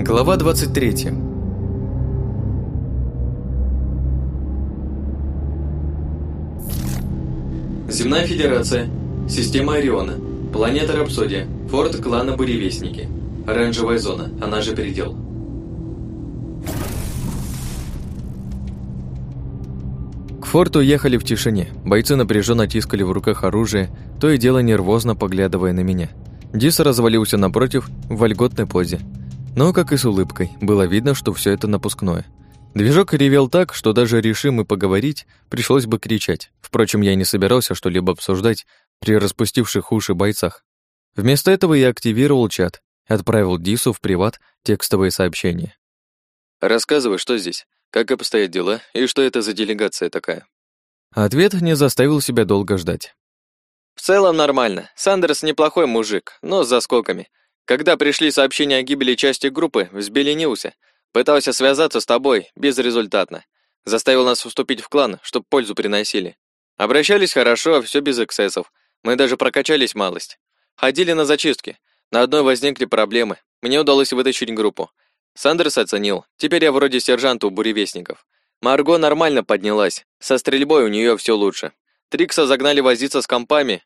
Глава 23 Земная Федерация, система Ориона, планета Рапсодия, форт клана Буревестники, оранжевая зона, она же Передел. К форту ехали в тишине, бойцы напряженно тискали в руках оружие, то и дело нервозно поглядывая на меня. Дис развалился напротив в вольготной позе, но, как и с улыбкой, было видно, что все это напускное. Движок ревел так, что даже решим мы поговорить, пришлось бы кричать. Впрочем, я не собирался что-либо обсуждать при распустивших уши бойцах. Вместо этого я активировал чат и отправил Дису в приват текстовые сообщения. «Рассказывай, что здесь, как обстоят дела и что это за делегация такая?» Ответ не заставил себя долго ждать. «В целом нормально. Сандерс неплохой мужик, но с заскоками. Когда пришли сообщения о гибели части группы, взбеленился. Пытался связаться с тобой, безрезультатно. Заставил нас вступить в клан, чтоб пользу приносили. Обращались хорошо, все без эксцессов. Мы даже прокачались малость. Ходили на зачистки. На одной возникли проблемы. Мне удалось вытащить группу. Сандерс оценил. Теперь я вроде сержанта у буревестников. Марго нормально поднялась. Со стрельбой у нее все лучше. Трикса загнали возиться с компами,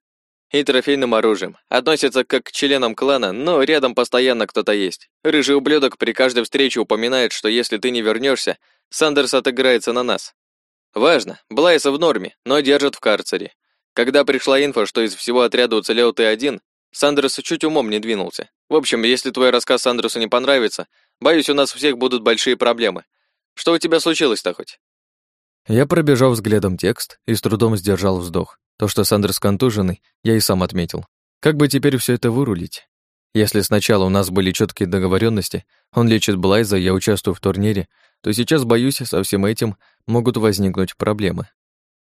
и трофейным оружием. Относится как к членам клана, но рядом постоянно кто-то есть. Рыжий ублюдок при каждой встрече упоминает, что если ты не вернешься, Сандерс отыграется на нас. Важно, Блайса в норме, но держат в карцере. Когда пришла инфа, что из всего отряда уцелел ты один, Сандерс чуть умом не двинулся. В общем, если твой рассказ Сандерсу не понравится, боюсь, у нас всех будут большие проблемы. Что у тебя случилось-то хоть? Я пробежал взглядом текст и с трудом сдержал вздох. То, что Сандерс контуженный, я и сам отметил. Как бы теперь все это вырулить? Если сначала у нас были четкие договоренности, он лечит Блайза, я участвую в турнире, то сейчас, боюсь, со всем этим могут возникнуть проблемы.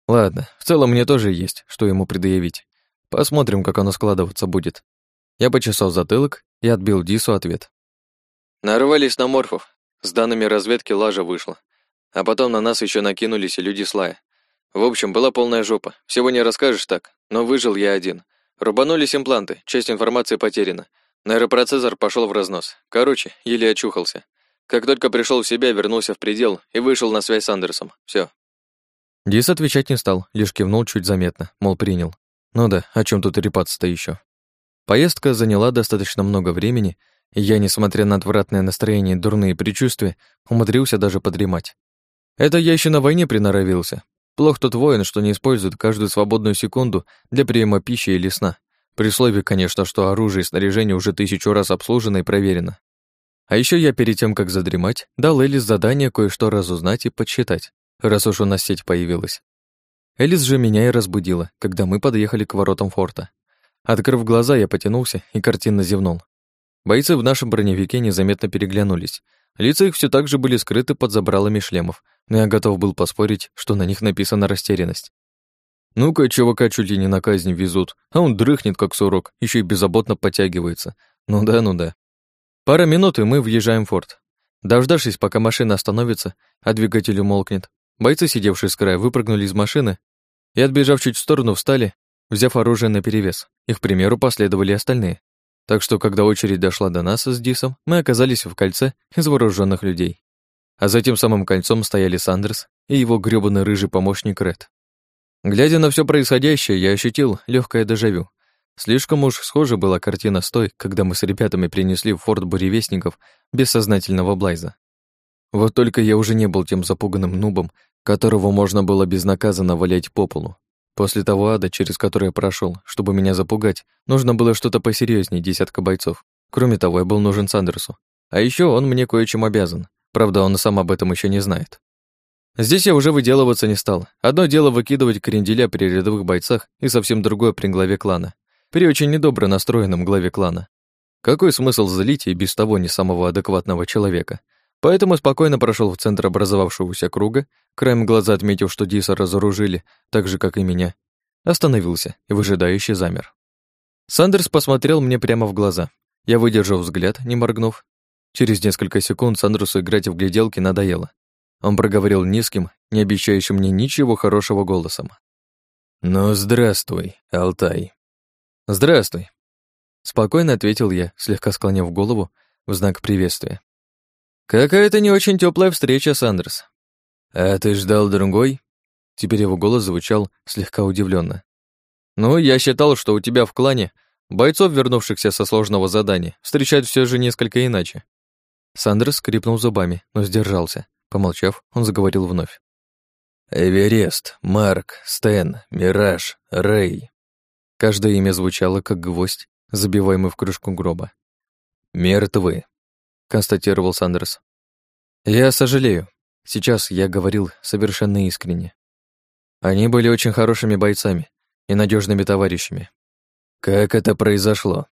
Ладно, в целом мне тоже есть, что ему предъявить. Посмотрим, как оно складываться будет. Я почесал затылок и отбил Дису ответ. Нарвались на морфов. С данными разведки лажа вышла. А потом на нас еще накинулись люди Слая. В общем, была полная жопа. Всего не расскажешь так, но выжил я один. Рубанулись импланты, часть информации потеряна. Нейропроцессор пошел в разнос. Короче, еле очухался. Как только пришел в себя, вернулся в предел и вышел на связь с Андерсом. Все. Дис отвечать не стал, лишь кивнул чуть заметно, мол, принял. Ну да, о чем тут репаться-то еще? Поездка заняла достаточно много времени, и я, несмотря на отвратное настроение и дурные предчувствия, умудрился даже подремать. Это я еще на войне приноровился, Плох тот воин, что не использует каждую свободную секунду для приема пищи или сна. При условии, конечно, что оружие и снаряжение уже тысячу раз обслужено и проверено. А еще я перед тем, как задремать, дал Элис задание кое-что разузнать и подсчитать, раз уж у нас сеть появилась. Элис же меня и разбудила, когда мы подъехали к воротам форта. Открыв глаза, я потянулся и картинно зевнул. Бойцы в нашем броневике незаметно переглянулись. Лица их все так же были скрыты под забралами шлемов, но я готов был поспорить, что на них написана растерянность. Ну-ка, чувака чуть ли не на казнь везут, а он дрыхнет, как сурок, еще и беззаботно подтягивается. Ну да, ну да. Пара минут, и мы въезжаем в форт. Дождавшись, пока машина остановится, а двигатель умолкнет, бойцы, сидевшие с края, выпрыгнули из машины и, отбежав чуть в сторону, встали, взяв оружие наперевес. Их примеру последовали остальные. Так что, когда очередь дошла до нас с Дисом, мы оказались в кольце из вооруженных людей а за тем самым кольцом стояли Сандерс и его грёбаный рыжий помощник Ред. Глядя на все происходящее, я ощутил легкое дежавю. Слишком уж схожа была картина с той, когда мы с ребятами принесли в форт буревестников бессознательного Блайза. Вот только я уже не был тем запуганным нубом, которого можно было безнаказанно валять по полу. После того ада, через который я прошел, чтобы меня запугать, нужно было что-то посерьезнее десятка бойцов. Кроме того, я был нужен Сандерсу. А еще он мне кое-чем обязан. Правда, он сам об этом еще не знает. Здесь я уже выделываться не стал. Одно дело выкидывать кренделя при рядовых бойцах, и совсем другое при главе клана. При очень недобро настроенном главе клана. Какой смысл злить и без того не самого адекватного человека? Поэтому спокойно прошел в центр образовавшегося круга, краем глаза отметив, что Диса разоружили, так же, как и меня. Остановился и выжидающе замер. Сандерс посмотрел мне прямо в глаза. Я выдержал взгляд, не моргнув, Через несколько секунд Сандрусу играть в гляделки надоело. Он проговорил низким, не обещающим мне ничего хорошего голосом. «Ну, здравствуй, Алтай». «Здравствуй», — спокойно ответил я, слегка склонив голову в знак приветствия. Какая-то не очень теплая встреча, Сандерс. А ты ждал другой? Теперь его голос звучал слегка удивленно. Ну, я считал, что у тебя в клане бойцов, вернувшихся со сложного задания, встречать все же несколько иначе. Сандерс скрипнул зубами, но сдержался. Помолчав, он заговорил вновь. Эверест, Марк, Стэн, Мираж, Рэй. Каждое имя звучало как гвоздь, забиваемый в крышку гроба. «Мертвы», — констатировал Сандерс. «Я сожалею. Сейчас я говорил совершенно искренне. Они были очень хорошими бойцами и надежными товарищами. Как это произошло?»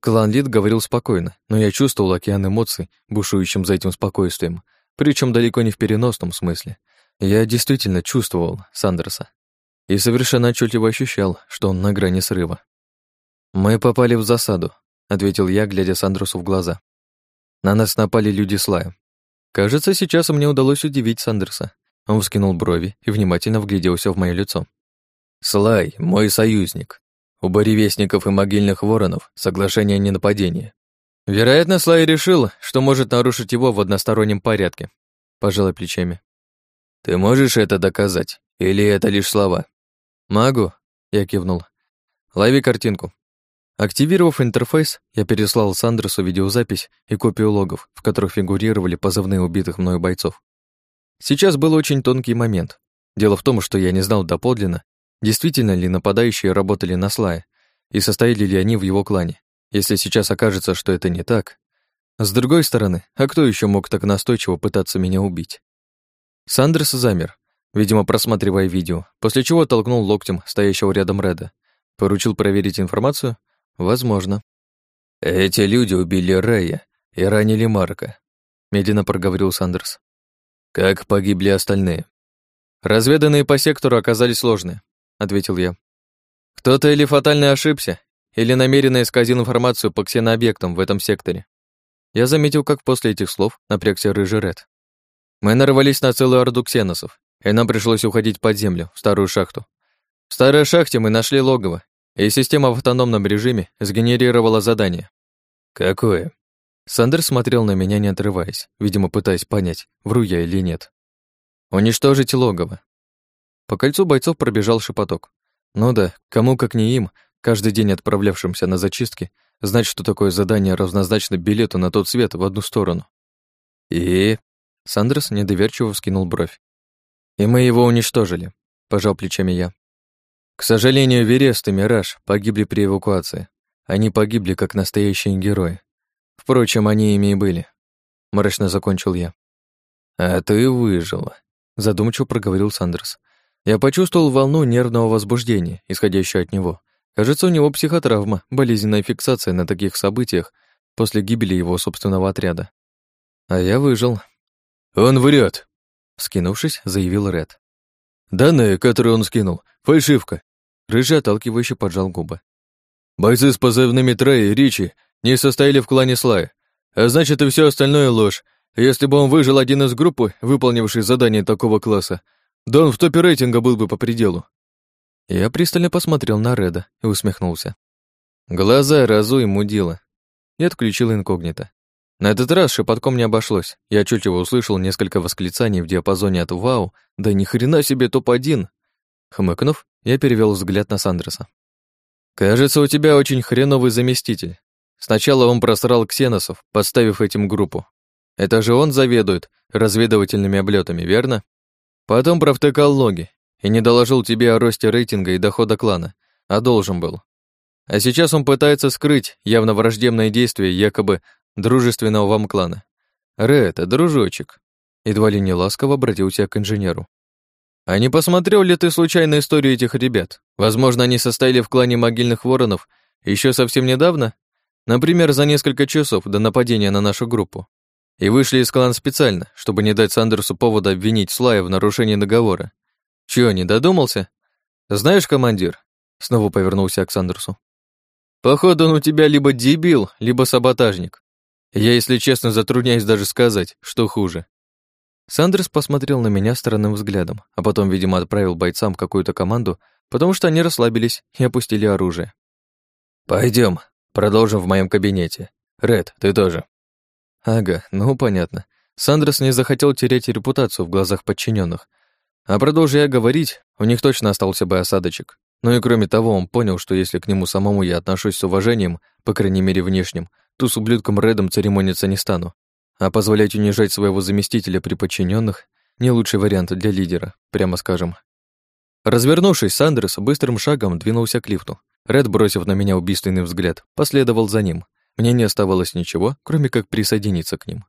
Клан Лид говорил спокойно, но я чувствовал океан эмоций, бушующим за этим спокойствием, причем далеко не в переносном смысле. Я действительно чувствовал Сандерса и совершенно отчетливо ощущал, что он на грани срыва. «Мы попали в засаду», — ответил я, глядя Сандрусу в глаза. На нас напали люди Слая. Кажется, сейчас мне удалось удивить Сандерса. Он вскинул брови и внимательно вгляделся в мое лицо. «Слай, мой союзник. У боревестников и могильных воронов соглашение о ненападении. Вероятно, Слай решил, что может нарушить его в одностороннем порядке. Пожалуй плечами. Ты можешь это доказать? Или это лишь слова? Могу, я кивнул. Лови картинку. Активировав интерфейс, я переслал Сандерсу видеозапись и копию логов, в которых фигурировали позывные убитых мною бойцов. Сейчас был очень тонкий момент. Дело в том, что я не знал доподлинно, действительно ли нападающие работали на Слая, и состояли ли они в его клане. Если сейчас окажется, что это не так. С другой стороны, а кто еще мог так настойчиво пытаться меня убить? Сандерс замер, видимо, просматривая видео, после чего толкнул локтем стоящего рядом Реда. Поручил проверить информацию, Возможно. Эти люди убили Рэя и ранили Марка, медленно проговорил Сандерс. Как погибли остальные? Разведанные по сектору оказались сложные, ответил я. Кто-то или фатально ошибся, или намеренно исказил информацию по ксенообъектам в этом секторе. Я заметил, как после этих слов напрягся рыжий Ред. Мы нарвались на целую орду ксеносов, и нам пришлось уходить под землю, в старую шахту. В старой шахте мы нашли логово и система в автономном режиме сгенерировала задание. Какое? Сандер смотрел на меня, не отрываясь, видимо, пытаясь понять, вру я или нет. Уничтожить логово. По кольцу бойцов пробежал шепоток. Ну да, кому как не им, каждый день отправлявшимся на зачистки, знать, что такое задание равнозначно билету на тот свет в одну сторону. И... Сандерс недоверчиво вскинул бровь. И мы его уничтожили, пожал плечами я. К сожалению, Верест и Мираж погибли при эвакуации. Они погибли как настоящие герои. Впрочем, они ими и были. Мрачно закончил я. А ты выжила, задумчиво проговорил Сандерс. Я почувствовал волну нервного возбуждения, исходящую от него. Кажется, у него психотравма, болезненная фиксация на таких событиях после гибели его собственного отряда. А я выжил. Он врет, скинувшись, заявил Ред. Данные, которые он скинул, фальшивка. Рыжий отталкивающе поджал губы. Бойцы с позывными Трей и Ричи не состояли в клане Слая, а значит и все остальное ложь. Если бы он выжил один из группы, выполнивший задание такого класса, да он в топе рейтинга был бы по пределу. Я пристально посмотрел на Реда и усмехнулся. Глаза разу и мудила. И отключил инкогнито. На этот раз шепотком не обошлось. Я отчетливо услышал несколько восклицаний в диапазоне от «Вау», да ни хрена себе топ-1. Хмыкнув, я перевел взгляд на Сандерса. «Кажется, у тебя очень хреновый заместитель. Сначала он просрал ксеносов, подставив этим группу. Это же он заведует разведывательными облетами, верно? Потом провтыкал логи и не доложил тебе о росте рейтинга и дохода клана, а должен был. А сейчас он пытается скрыть явно враждебное действие якобы дружественного вам клана. Ред, дружочек, едва ли не ласково обратился к инженеру. А не посмотрел ли ты случайно историю этих ребят? Возможно, они состояли в клане могильных воронов еще совсем недавно? Например, за несколько часов до нападения на нашу группу. И вышли из клана специально, чтобы не дать Сандерсу повода обвинить Слая в нарушении договора. Чего, не додумался? Знаешь, командир? Снова повернулся к Сандерсу. Походу, он у тебя либо дебил, либо саботажник. Я, если честно, затрудняюсь даже сказать, что хуже. Сандерс посмотрел на меня странным взглядом, а потом, видимо, отправил бойцам какую-то команду, потому что они расслабились и опустили оружие. Пойдем, продолжим в моем кабинете. Ред, ты тоже. Ага, ну понятно. Сандрес не захотел терять репутацию в глазах подчиненных, а продолжая говорить, у них точно остался бы осадочек. Ну и кроме того, он понял, что если к нему самому я отношусь с уважением, по крайней мере внешним, то с ублюдком Редом церемониться не стану. А позволять унижать своего заместителя при подчиненных не лучший вариант для лидера, прямо скажем. Развернувшись, Сандерс быстрым шагом двинулся к лифту. Ред, бросив на меня убийственный взгляд, последовал за ним. Мне не оставалось ничего, кроме как присоединиться к ним.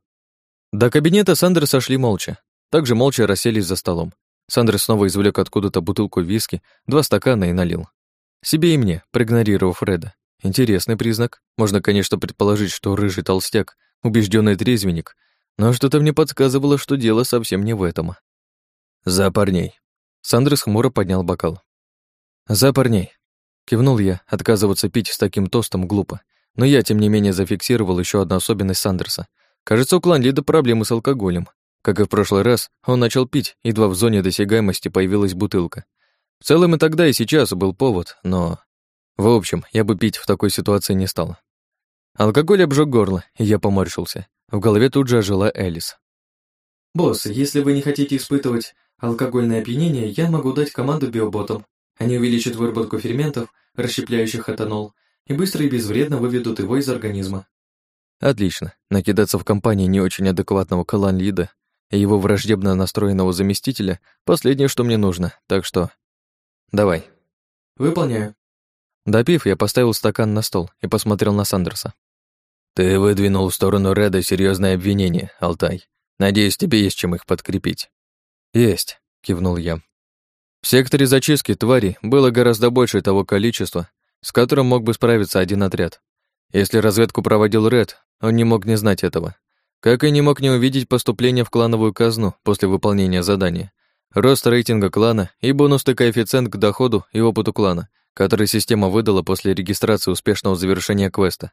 До кабинета Сандерса шли молча. Также молча расселись за столом. Сандерс снова извлек откуда-то бутылку виски, два стакана и налил. Себе и мне, проигнорировав Реда. Интересный признак. Можно, конечно, предположить, что рыжий толстяк, убежденный трезвенник, но что-то мне подсказывало, что дело совсем не в этом. «За парней!» Сандрес хмуро поднял бокал. «За парней!» Кивнул я, отказываться пить с таким тостом глупо. Но я, тем не менее, зафиксировал еще одну особенность Сандерса. Кажется, у Кланлида проблемы с алкоголем. Как и в прошлый раз, он начал пить, едва в зоне досягаемости появилась бутылка. В целом и тогда, и сейчас был повод, но... В общем, я бы пить в такой ситуации не стал. Алкоголь обжег горло, и я поморщился. В голове тут же ожила Элис. «Босс, если вы не хотите испытывать алкогольное опьянение, я могу дать команду биоботам. Они увеличат выработку ферментов, расщепляющих этанол, и быстро и безвредно выведут его из организма». Отлично. Накидаться в компании не очень адекватного Калан-Лида и его враждебно настроенного заместителя — последнее, что мне нужно, так что... Давай. Выполняю. Допив, я поставил стакан на стол и посмотрел на Сандерса. «Ты выдвинул в сторону Реда серьезное обвинение, Алтай. Надеюсь, тебе есть чем их подкрепить». «Есть», — кивнул я. В секторе зачистки тварей было гораздо больше того количества, с которым мог бы справиться один отряд. Если разведку проводил Ред, он не мог не знать этого. Как и не мог не увидеть поступление в клановую казну после выполнения задания, рост рейтинга клана и бонусный коэффициент к доходу и опыту клана, который система выдала после регистрации успешного завершения квеста.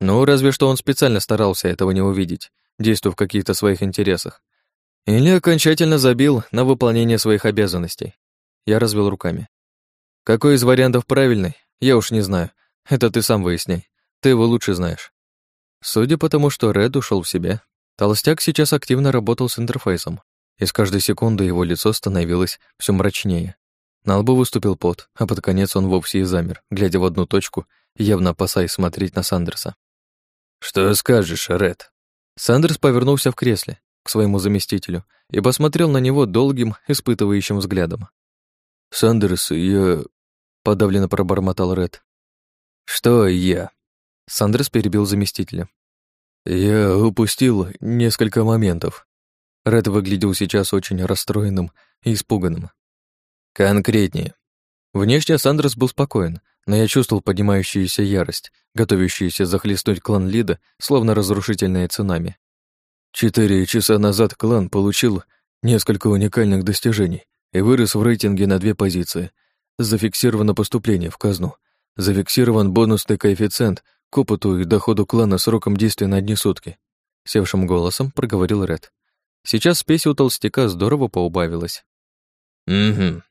Ну, разве что он специально старался этого не увидеть, действуя в каких-то своих интересах. Или окончательно забил на выполнение своих обязанностей. Я развел руками. Какой из вариантов правильный, я уж не знаю. Это ты сам выясняй. Ты его лучше знаешь. Судя по тому, что Ред ушел в себя, толстяк сейчас активно работал с интерфейсом, и с каждой секунды его лицо становилось все мрачнее. На лбу выступил пот, а под конец он вовсе и замер, глядя в одну точку, явно опасаясь смотреть на Сандерса. «Что скажешь, Ред?» Сандерс повернулся в кресле к своему заместителю и посмотрел на него долгим, испытывающим взглядом. «Сандерс, я...» — подавленно пробормотал Ред. «Что я?» Сандерс перебил заместителя. «Я упустил несколько моментов». Ред выглядел сейчас очень расстроенным и испуганным. «Конкретнее». Внешне Сандерс был спокоен, но я чувствовал поднимающуюся ярость, готовящуюся захлестнуть клан Лида, словно разрушительное цунами. Четыре часа назад клан получил несколько уникальных достижений и вырос в рейтинге на две позиции. Зафиксировано поступление в казну. Зафиксирован бонусный коэффициент к опыту и доходу клана сроком действия на одни сутки. Севшим голосом проговорил Ред. Сейчас спесь у толстяка здорово поубавилась. «Угу», —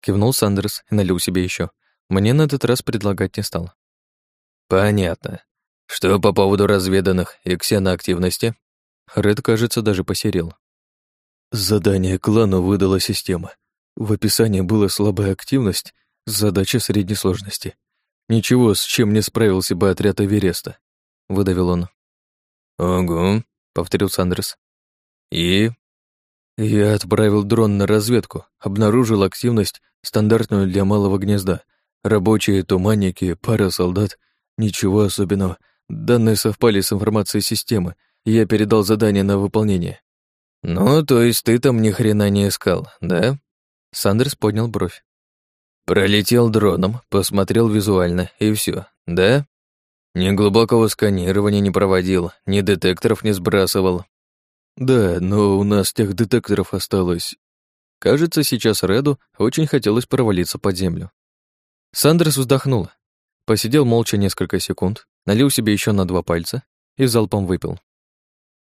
кивнул Сандерс и налил себе еще. Мне на этот раз предлагать не стал. «Понятно. Что по поводу разведанных и ксеноактивности?» Ред, кажется, даже посерел. Задание клану выдала система. В описании была слабая активность, задача средней сложности. Ничего, с чем не справился бы отряд Эвереста, выдавил он. Ого, повторил Сандрес. И я отправил дрон на разведку, обнаружил активность, стандартную для малого гнезда. Рабочие, туманники, пара солдат. Ничего особенного. Данные совпали с информацией системы, я передал задание на выполнение. «Ну, то есть ты там ни хрена не искал, да?» Сандерс поднял бровь. Пролетел дроном, посмотрел визуально, и все, да? Ни глубокого сканирования не проводил, ни детекторов не сбрасывал. Да, но у нас тех детекторов осталось. Кажется, сейчас Реду очень хотелось провалиться под землю. Сандерс вздохнул, посидел молча несколько секунд, налил себе еще на два пальца и залпом выпил.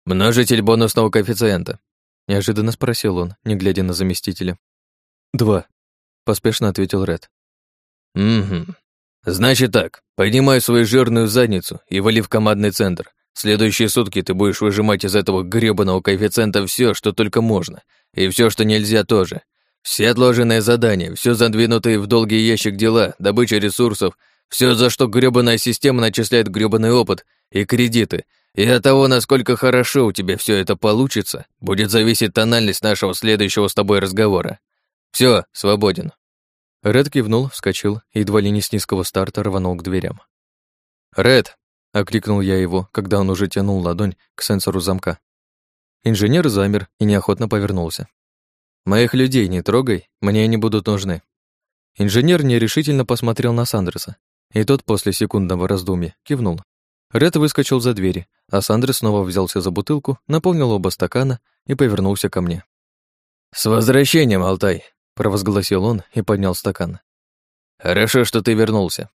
«Множитель бонусного коэффициента?» — неожиданно спросил он, не глядя на заместителя. «Два», поспешно ответил Ред. Угу. Значит так, поднимай свою жирную задницу и вали в командный центр. Следующие сутки ты будешь выжимать из этого грёбаного коэффициента все, что только можно, и все, что нельзя тоже. Все отложенные задания, все задвинутые в долгий ящик дела, добыча ресурсов, все, за что грёбаная система начисляет грёбаный опыт и кредиты, и от того, насколько хорошо у тебя все это получится, будет зависеть тональность нашего следующего с тобой разговора. Все, свободен. Ред кивнул, вскочил едва ли не с низкого старта рванул к дверям. «Ред!» — окликнул я его, когда он уже тянул ладонь к сенсору замка. Инженер замер и неохотно повернулся. «Моих людей не трогай, мне они будут нужны». Инженер нерешительно посмотрел на Сандерса, и тот после секундного раздумья кивнул. Ред выскочил за двери, а Сандрес снова взялся за бутылку, наполнил оба стакана и повернулся ко мне. «С возвращением, Алтай!» — провозгласил он и поднял стакан. «Хорошо, что ты вернулся.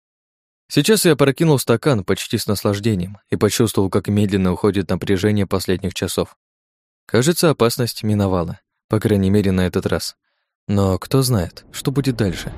Сейчас я прокинул стакан почти с наслаждением и почувствовал, как медленно уходит напряжение последних часов. Кажется, опасность миновала, по крайней мере, на этот раз. Но кто знает, что будет дальше.